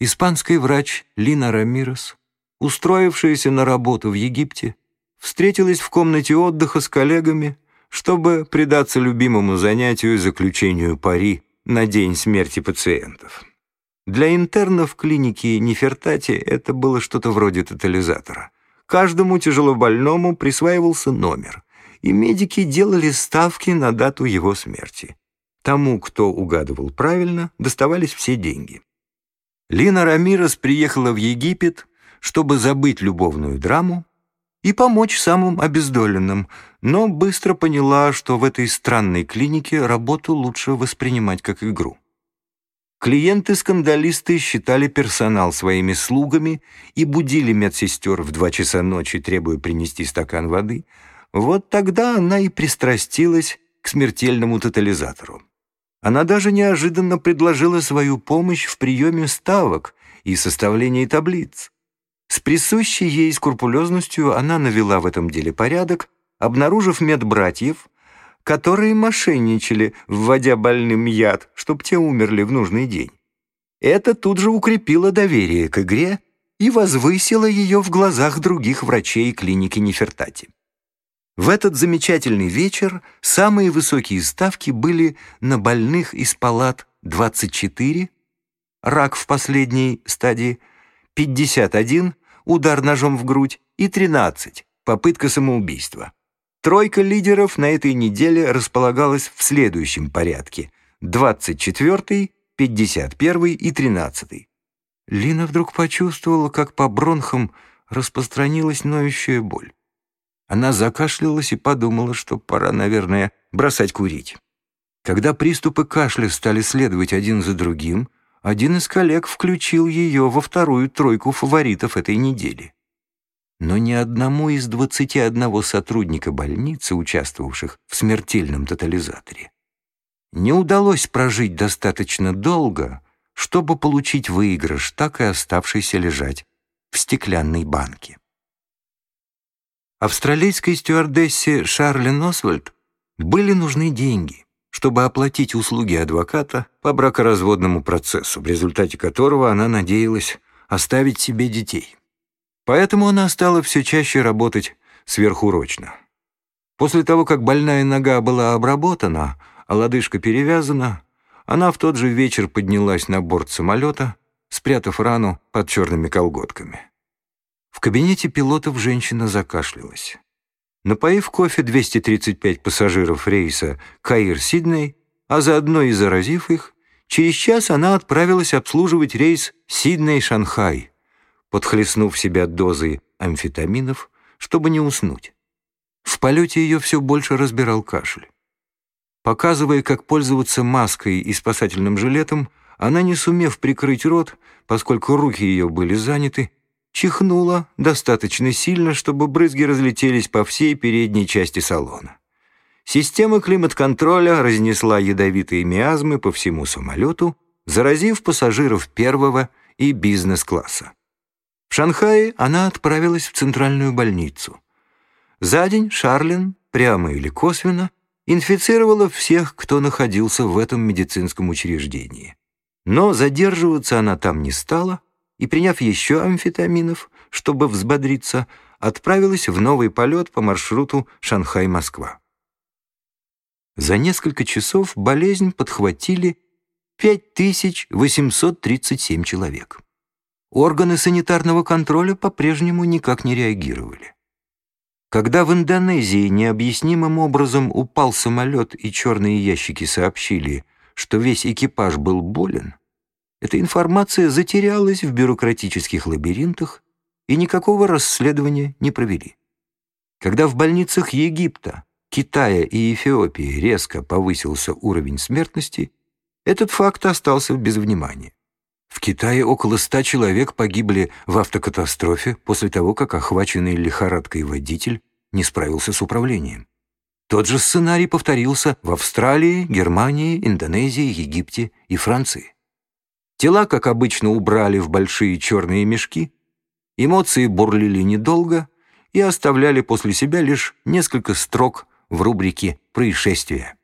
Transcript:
Испанский врач Лина Рамирес, устроившаяся на работу в Египте, встретилась в комнате отдыха с коллегами, чтобы предаться любимому занятию заключению пари на день смерти пациентов. Для интернов клиники Нефертати это было что-то вроде тотализатора. Каждому тяжелобольному присваивался номер, и медики делали ставки на дату его смерти. Тому, кто угадывал правильно, доставались все деньги. Лина Рамирес приехала в Египет, чтобы забыть любовную драму и помочь самым обездоленным, но быстро поняла, что в этой странной клинике работу лучше воспринимать как игру. Клиенты-скандалисты считали персонал своими слугами и будили медсестер в два часа ночи, требуя принести стакан воды. Вот тогда она и пристрастилась к смертельному тотализатору. Она даже неожиданно предложила свою помощь в приеме ставок и составлении таблиц. С присущей ей скрупулезностью она навела в этом деле порядок, обнаружив медбратьев, которые мошенничали, вводя больным яд, чтоб те умерли в нужный день. Это тут же укрепило доверие к игре и возвысило ее в глазах других врачей клиники Нефертати. В этот замечательный вечер самые высокие ставки были на больных из палат 24, рак в последней стадии, 51, удар ножом в грудь и 13, попытка самоубийства. Тройка лидеров на этой неделе располагалась в следующем порядке. 24, 51 и 13. Лина вдруг почувствовала, как по бронхам распространилась ноющая боль. Она закашлялась и подумала, что пора, наверное, бросать курить. Когда приступы кашля стали следовать один за другим, один из коллег включил ее во вторую тройку фаворитов этой недели. Но ни одному из 21 сотрудника больницы, участвовавших в смертельном тотализаторе, не удалось прожить достаточно долго, чтобы получить выигрыш, так и оставшийся лежать в стеклянной банке. Австралийской стюардессе Шарлин Освальд были нужны деньги, чтобы оплатить услуги адвоката по бракоразводному процессу, в результате которого она надеялась оставить себе детей. Поэтому она стала все чаще работать сверхурочно. После того, как больная нога была обработана, а лодыжка перевязана, она в тот же вечер поднялась на борт самолета, спрятав рану под черными колготками. В кабинете пилотов женщина закашлялась. Напоив кофе 235 пассажиров рейса Каир-Сидней, а заодно и заразив их, через час она отправилась обслуживать рейс Сидней-Шанхай, подхлестнув себя дозой амфетаминов, чтобы не уснуть. В полете ее все больше разбирал кашель. Показывая, как пользоваться маской и спасательным жилетом, она, не сумев прикрыть рот, поскольку руки ее были заняты, чихнула достаточно сильно, чтобы брызги разлетелись по всей передней части салона. Система климат-контроля разнесла ядовитые миазмы по всему самолету, заразив пассажиров первого и бизнес-класса. В Шанхае она отправилась в центральную больницу. За день Шарлин, прямо или косвенно, инфицировала всех, кто находился в этом медицинском учреждении. Но задерживаться она там не стала, и, приняв еще амфетаминов, чтобы взбодриться, отправилась в новый полет по маршруту Шанхай-Москва. За несколько часов болезнь подхватили 5837 человек. Органы санитарного контроля по-прежнему никак не реагировали. Когда в Индонезии необъяснимым образом упал самолет и черные ящики сообщили, что весь экипаж был болен, эта информация затерялась в бюрократических лабиринтах и никакого расследования не провели. Когда в больницах Египта, Китая и Эфиопии резко повысился уровень смертности, этот факт остался без внимания. В Китае около ста человек погибли в автокатастрофе после того, как охваченный лихорадкой водитель не справился с управлением. Тот же сценарий повторился в Австралии, Германии, Индонезии, Египте и Франции. Тела, как обычно, убрали в большие черные мешки, эмоции бурлили недолго и оставляли после себя лишь несколько строк в рубрике «Происшествия».